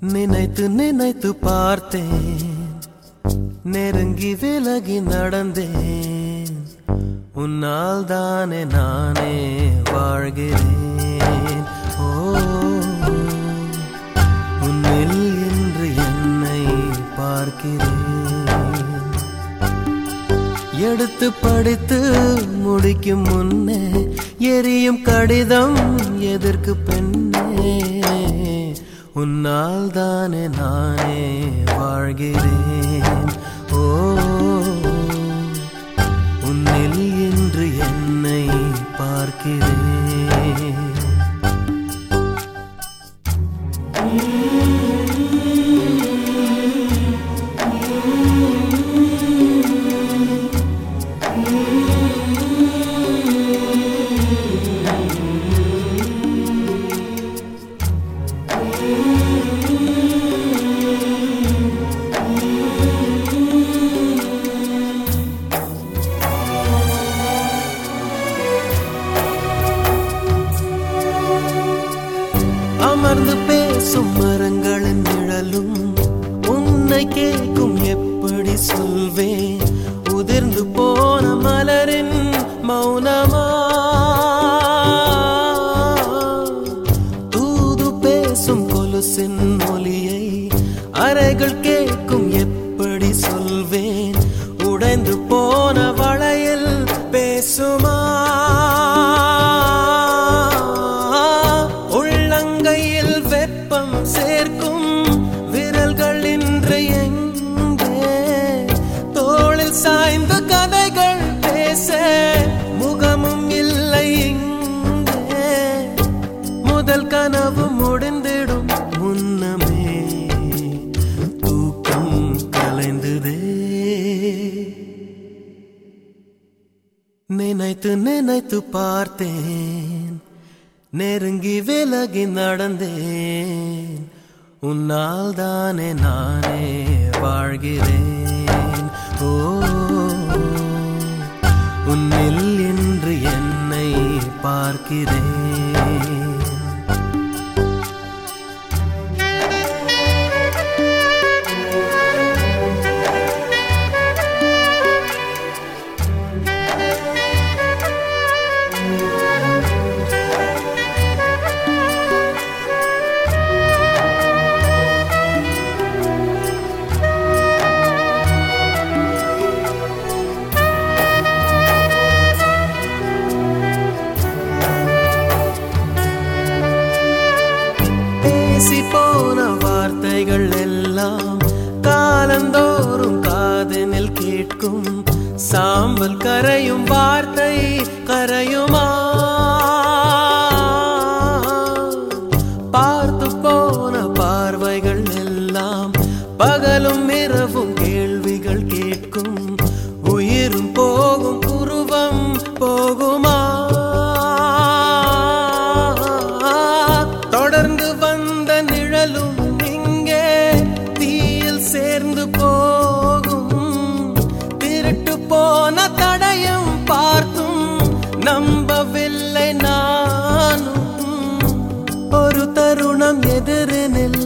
நினைத்து நினைத்து பார்த்தேன். நெருங்கி விலகி நடந்தேன். உன்னால் தானே நானே வாழ்கிறேன். ஓ உன்னில் என்று என்னை பார்க்கிறேன். எடுத்து படித்து முடிக்கும் முன்னே எரியும் கடிதம் எதற்கு பெண்ணே உன்னால் தானே நானே வாழ்கிறேன். ஓ உன்னில் இன்று என்னை பார்க்கிறேன். அமர்ந்து பேசும் மரங்களின் நிழலும் உன்னை கேட்கும் எப்படி சொல்வேன்? உதிர்ந்து போன மலரின் மௌனமா? தூது பேசும் கொலுசின் ஒலியை அறைகள் கேட்கும் முதல் கனவு முடிந்திடும் முன்னமே. தூக்கம் கலைந்ததே. நினைத்து நினைத்து பார்த்தேன். நெருங்கி விலகி நடந்தேன். உன்னால் தானே நானே வாழ்கிறேன். ஓ எல்லாம் காலந்தோறும் காதனில் கேட்கும் சாம்பல் கரையும் வார்த்தை கரையுமா? பார்த்து போன பார்வைகள் எல்லாம் பகலும் இரவும் தருணம் எதிர் நில்